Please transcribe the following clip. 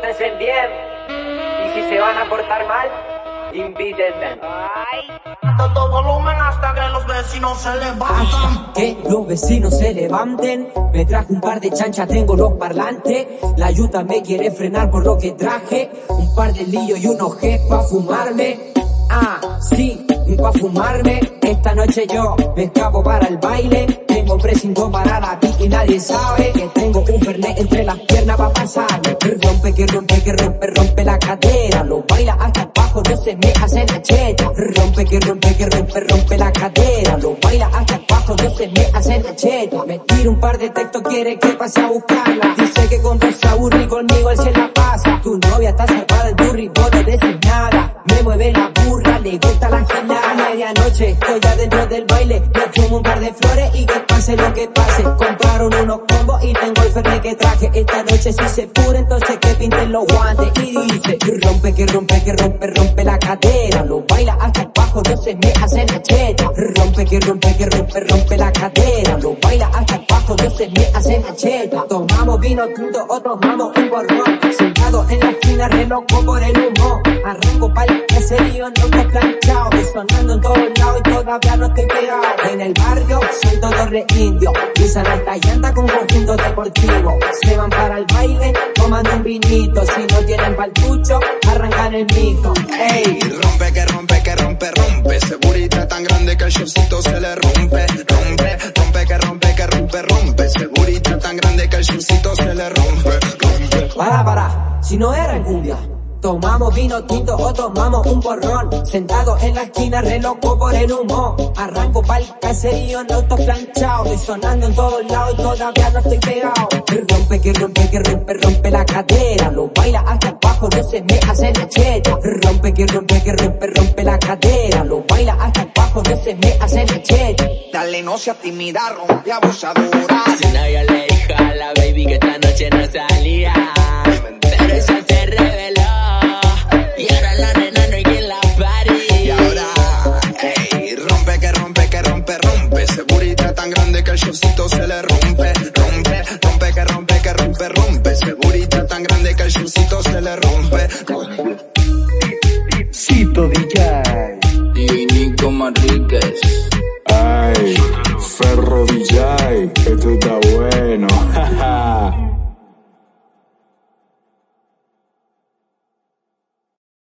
pórtense bien. Y si se van a portar mal, invítenme. Todo volumen hasta que los vecinos se levantan. Que los vecinos se levanten. Me traje un par de chanchas, tengo los parlantes. La ayuda me quiere frenar por lo que traje. Un par de líos y unos G pa' fumarme. Ah, sí, pa' fumarme. Esta noche yo me escapo para el baile. Tengo precinto para la pique y nadie sabe que tengo un fernet entre las piernas pasarme. Que rompe, que rompe, que rompe, rompe la cadera. Lo baila hasta abajo, no se me hace la cheta. Rompe, que rompe, que rompe, rompe la cadera. Lo baila hasta abajo, no se me hace la cheta. Me tira un par de textos, quiere que pase a buscarla. Dice que con dos conmigo él se la pasa. Tu novia está salvada en tu vos no decís nada. Me mueve la burra, le gusta la A Medianoche, estoy adentro del baile. Me fumo un par de flores y que pase lo que pase. Compraron unos fernet que traje. Esta noche si se pura, entonces que pinten los guantes. Y dice, rompe, que rompe, que rompe, rompe la cadera. Lo baila hasta abajo, no se me hace la cheta. Rompe, que rompe, que rompe, rompe la cadera. Lo baila hasta abajo, no se me hace la cheta. Tomamos vino tinto o tomamos un borrón. Sentado en la esquina, reloj por el humo. Arranco pa'l caserío, no te planchado. Sonando en todos lados y todavía no estoy pegado. En el barrio son todos re indios. Pisan alta llanta con conjunto deportivo. Se van para el baile, tomando un vinito. Si no tienen paltucho, arrancan el mito. Ey, rompe, que rompe, que rompe, rompe. Segurita tan grande que el shortcito se le rompe. Rompe, rompe, que rompe, que rompe, rompe. Segurita tan grande que el shortcito se le rompe. Rompe. para, para. Si no era en cumbia. Tomamos vino tinto o tomamos un porrón. Sentado en la esquina, reloco por el humo. Arranco pa'l caserío, no estoy planchado. Estoy sonando en todos lados y todavía no estoy pegado. Que rompe, que rompe, que rompe, rompe la cadera. Lo baila hasta abajo, no se me hace la cheta. Rompe, que rompe, que rompe, rompe la cadera. Lo baila hasta abajo, no se me hace la cheta. Dale, no seas tímida, rompe abusadora. Si nadie le dijo a la baby que esta noche no salía. Cito DJ. Y Nico Manríquez. Ay, Ferro DJ, esto está bueno. jaja.